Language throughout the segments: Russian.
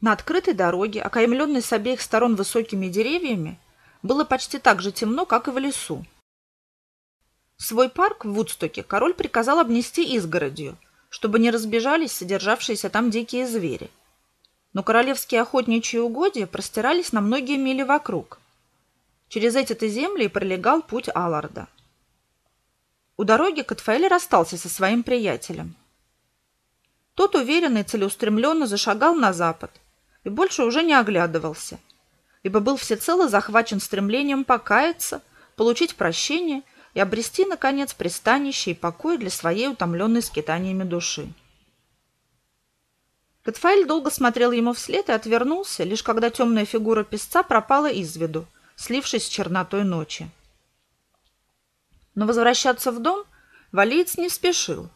На открытой дороге, окаймленной с обеих сторон высокими деревьями, было почти так же темно, как и в лесу. Свой парк в Вудстоке король приказал обнести изгородью, чтобы не разбежались содержавшиеся там дикие звери. Но королевские охотничьи угодья простирались на многие мили вокруг. Через эти-то земли и пролегал путь Алларда. У дороги Катфаэль расстался со своим приятелем. Тот уверенно и целеустремленно зашагал на запад и больше уже не оглядывался, ибо был всецело захвачен стремлением покаяться, получить прощение и обрести, наконец, пристанище и покой для своей утомленной скитаниями души. Катфаэль долго смотрел ему вслед и отвернулся, лишь когда темная фигура песца пропала из виду, слившись с чернотой ночи. Но возвращаться в дом валиец не спешил.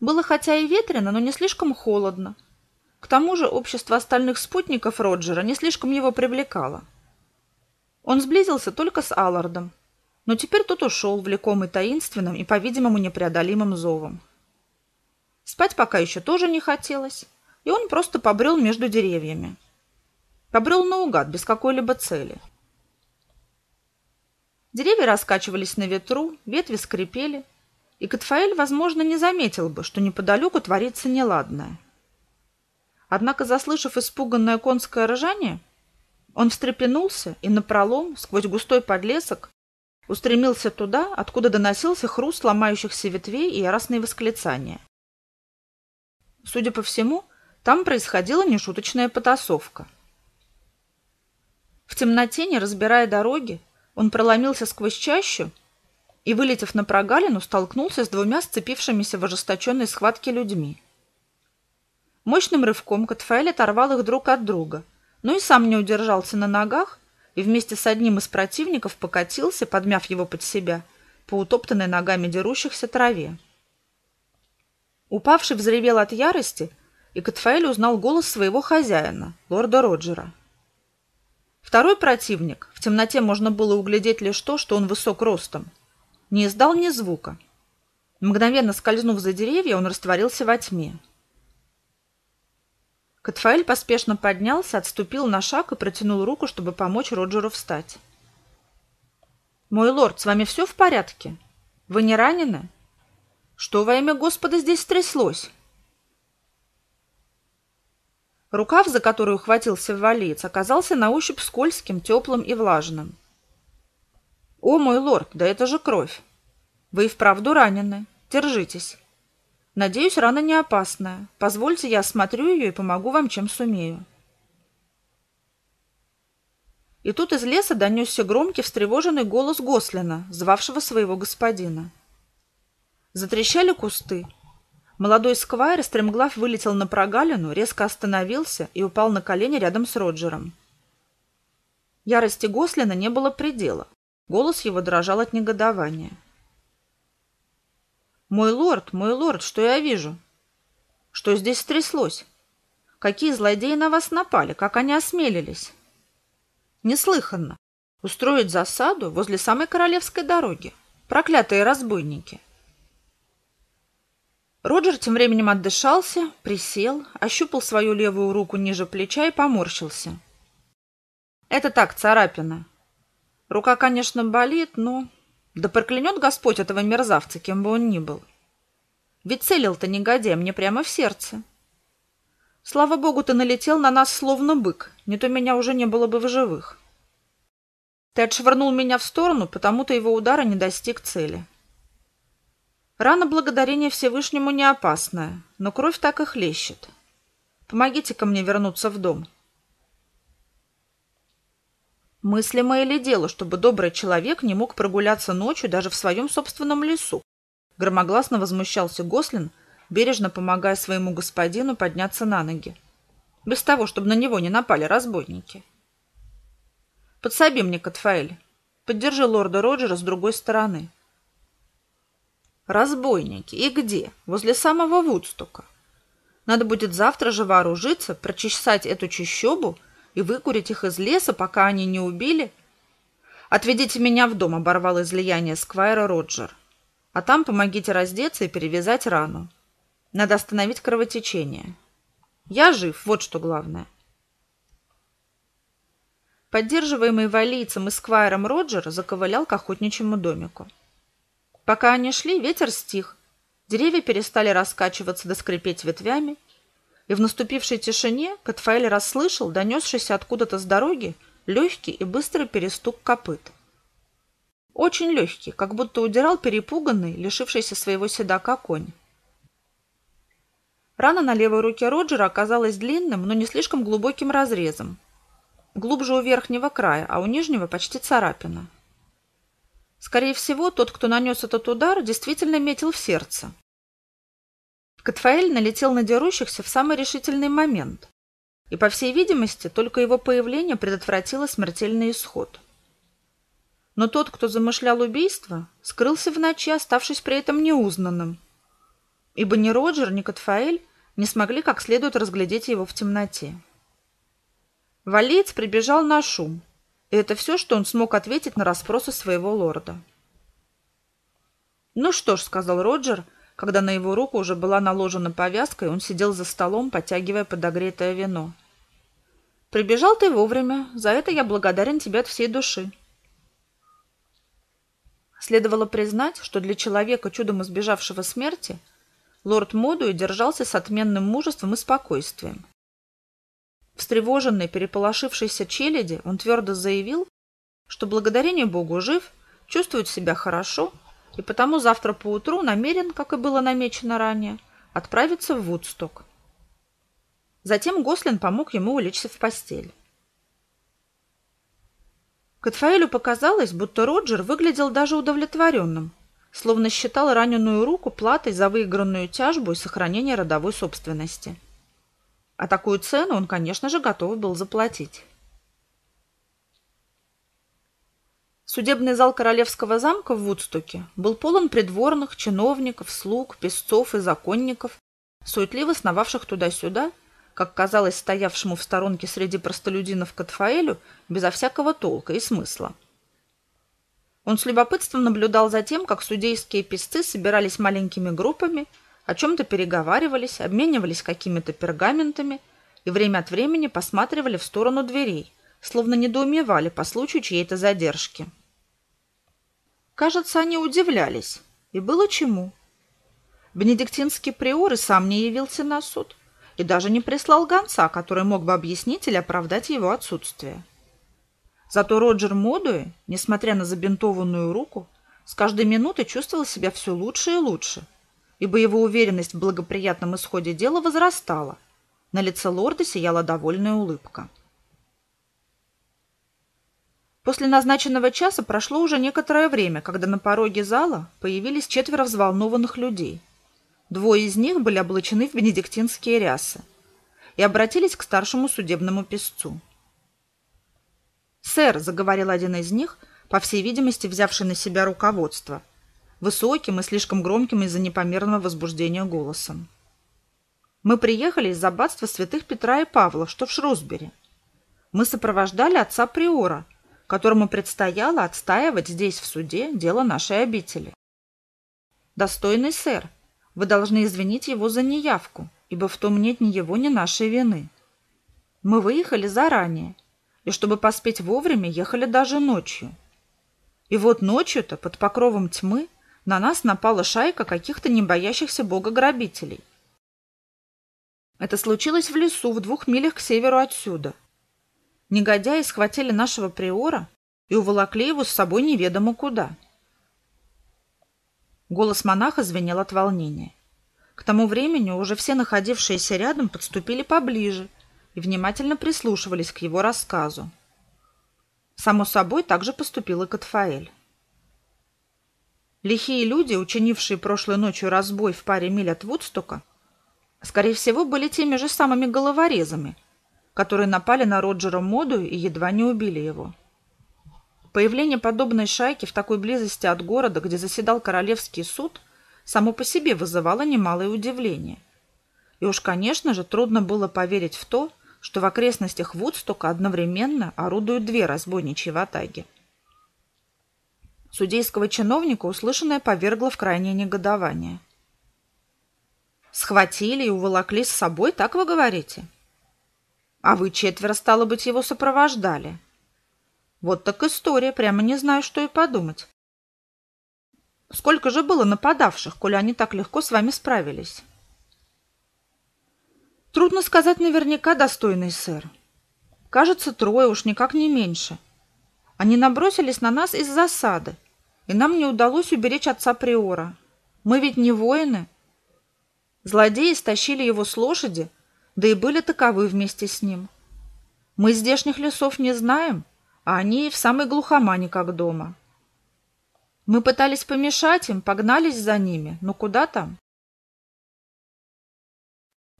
Было хотя и ветрено, но не слишком холодно. К тому же общество остальных спутников Роджера не слишком его привлекало. Он сблизился только с Аллардом, но теперь тот ушел, влекомый таинственным и, по-видимому, непреодолимым зовом. Спать пока еще тоже не хотелось, и он просто побрел между деревьями. Побрел наугад, без какой-либо цели. Деревья раскачивались на ветру, ветви скрипели, и Катфаэль, возможно, не заметил бы, что неподалеку творится неладное. Однако, заслышав испуганное конское ржание, он встрепенулся и напролом, сквозь густой подлесок, устремился туда, откуда доносился хруст ломающихся ветвей и яростные восклицания. Судя по всему, там происходила нешуточная потасовка. В темноте, не разбирая дороги, он проломился сквозь чащу и, вылетев на прогалину, столкнулся с двумя сцепившимися в ожесточенной схватке людьми. Мощным рывком Катфаэль оторвал их друг от друга, но и сам не удержался на ногах и вместе с одним из противников покатился, подмяв его под себя, по утоптанной ногами дерущихся траве. Упавший взревел от ярости, и Катфаэль узнал голос своего хозяина, лорда Роджера. Второй противник, в темноте можно было углядеть лишь то, что он высок ростом, не издал ни звука. Мгновенно скользнув за деревья, он растворился во тьме. Катфаэль поспешно поднялся, отступил на шаг и протянул руку, чтобы помочь Роджеру встать. «Мой лорд, с вами все в порядке? Вы не ранены? Что во имя Господа здесь стряслось?» Рукав, за которую ухватился валиец, оказался на ощупь скользким, теплым и влажным. «О, мой лорд, да это же кровь! Вы и вправду ранены. Держитесь!» Надеюсь, рана не опасная. Позвольте, я осмотрю ее и помогу вам, чем сумею. И тут из леса донесся громкий, встревоженный голос Гослина, звавшего своего господина. Затрещали кусты. Молодой сквайр, стремглав, вылетел на прогалину, резко остановился и упал на колени рядом с Роджером. Ярости Гослина не было предела. Голос его дрожал от негодования. «Мой лорд, мой лорд, что я вижу?» «Что здесь стряслось? Какие злодеи на вас напали? Как они осмелились?» «Неслыханно. Устроить засаду возле самой королевской дороги. Проклятые разбойники!» Роджер тем временем отдышался, присел, ощупал свою левую руку ниже плеча и поморщился. «Это так, царапина. Рука, конечно, болит, но да проклянет Господь этого мерзавца, кем бы он ни был. Ведь целил-то негодяй мне прямо в сердце. Слава богу, ты налетел на нас словно бык, не то меня уже не было бы в живых. Ты отшвырнул меня в сторону, потому-то его удара не достиг цели. Рана благодарения Всевышнему не опасная, но кровь так и хлещет. Помогите-ка мне вернуться в дом. Мыслимое ли дело, чтобы добрый человек не мог прогуляться ночью даже в своем собственном лесу? Громогласно возмущался Гослин, бережно помогая своему господину подняться на ноги. Без того, чтобы на него не напали разбойники. Подсоби мне, Катфаэль. Поддержи лорда Роджера с другой стороны. Разбойники. И где? Возле самого Вудстока. Надо будет завтра же вооружиться, прочесать эту чащобу и выкурить их из леса, пока они не убили? Отведите меня в дом, оборвал излияние Сквайра Роджер. А там помогите раздеться и перевязать рану. Надо остановить кровотечение. Я жив, вот что главное. поддерживаемый валийцем и сквайром Роджер заковылял к охотничьему домику. Пока они шли, ветер стих, деревья перестали раскачиваться да скрипеть ветвями, и в наступившей тишине Катфаэль расслышал, донесшийся откуда-то с дороги, легкий и быстрый перестук копыт. Очень легкий, как будто удирал перепуганный, лишившийся своего седока конь. Рана на левой руке Роджера оказалась длинным, но не слишком глубоким разрезом. Глубже у верхнего края, а у нижнего почти царапина. Скорее всего, тот, кто нанес этот удар, действительно метил в сердце. Катфаэль налетел на дерущихся в самый решительный момент. И, по всей видимости, только его появление предотвратило смертельный исход. Но тот, кто замышлял убийство, скрылся в ночи, оставшись при этом неузнанным. Ибо ни Роджер, ни Катфаэль не смогли как следует разглядеть его в темноте. Валиец прибежал на шум, и это все, что он смог ответить на расспросы своего лорда. «Ну что ж», — сказал Роджер, когда на его руку уже была наложена повязка, и он сидел за столом, потягивая подогретое вино. «Прибежал ты вовремя. За это я благодарен тебе от всей души». Следовало признать, что для человека, чудом избежавшего смерти, лорд Модуи держался с отменным мужеством и спокойствием. Встревоженный, переполошившийся челяди, он твердо заявил, что благодарение Богу жив, чувствует себя хорошо и потому завтра поутру намерен, как и было намечено ранее, отправиться в Вудсток. Затем Гослин помог ему улечься в постель. Катфаэлю показалось, будто Роджер выглядел даже удовлетворенным, словно считал раненую руку платой за выигранную тяжбу и сохранение родовой собственности. А такую цену он, конечно же, готов был заплатить. Судебный зал Королевского замка в Вудстоке был полон придворных, чиновников, слуг, песцов и законников, суетливо сновавших туда-сюда, как казалось стоявшему в сторонке среди простолюдинов Катфаэлю, безо всякого толка и смысла. Он с любопытством наблюдал за тем, как судейские песцы собирались маленькими группами, о чем-то переговаривались, обменивались какими-то пергаментами и время от времени посматривали в сторону дверей – словно недоумевали по случаю чьей-то задержки. Кажется, они удивлялись. И было чему. Бенедиктинский приор и сам не явился на суд и даже не прислал гонца, который мог бы объяснить или оправдать его отсутствие. Зато Роджер Модуэ, несмотря на забинтованную руку, с каждой минутой чувствовал себя все лучше и лучше, ибо его уверенность в благоприятном исходе дела возрастала. На лице лорда сияла довольная улыбка. После назначенного часа прошло уже некоторое время, когда на пороге зала появились четверо взволнованных людей. Двое из них были облачены в бенедиктинские рясы и обратились к старшему судебному писцу. «Сэр», — заговорил один из них, по всей видимости, взявший на себя руководство, высоким и слишком громким из-за непомерного возбуждения голосом. «Мы приехали из аббатства святых Петра и Павла, что в Шрусбери. Мы сопровождали отца Приора, которому предстояло отстаивать здесь в суде дело нашей обители. Достойный сэр, вы должны извинить его за неявку, ибо в том нет ни его, ни нашей вины. Мы выехали заранее, и чтобы поспеть вовремя, ехали даже ночью. И вот ночью-то, под покровом тьмы, на нас напала шайка каких-то не боящихся бога грабителей. Это случилось в лесу в двух милях к северу отсюда – Негодяи схватили нашего приора и уволокли его с собой неведомо куда. Голос монаха звенел от волнения. К тому времени уже все находившиеся рядом подступили поближе и внимательно прислушивались к его рассказу. Само собой, также поступил и Катфаэль. Лихие люди, учинившие прошлой ночью разбой в паре миль от Вудстока, скорее всего, были теми же самыми головорезами, которые напали на Роджера Моду и едва не убили его. Появление подобной шайки в такой близости от города, где заседал Королевский суд, само по себе вызывало немалое удивление. И уж, конечно же, трудно было поверить в то, что в окрестностях Вудстока одновременно орудуют две разбойничьи ватаги. Судейского чиновника услышанное повергло в крайнее негодование. «Схватили и уволокли с собой, так вы говорите?» А вы четверо, стало быть, его сопровождали. Вот так история, прямо не знаю, что и подумать. Сколько же было нападавших, коли они так легко с вами справились? Трудно сказать наверняка, достойный сэр. Кажется, трое, уж никак не меньше. Они набросились на нас из засады, и нам не удалось уберечь отца Приора. Мы ведь не воины. Злодеи стащили его с лошади, да и были таковы вместе с ним. Мы здешних лесов не знаем, а они в самой глухомане, как дома. Мы пытались помешать им, погнались за ними, но куда там?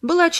Было очевидно,